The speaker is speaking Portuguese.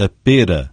a pera.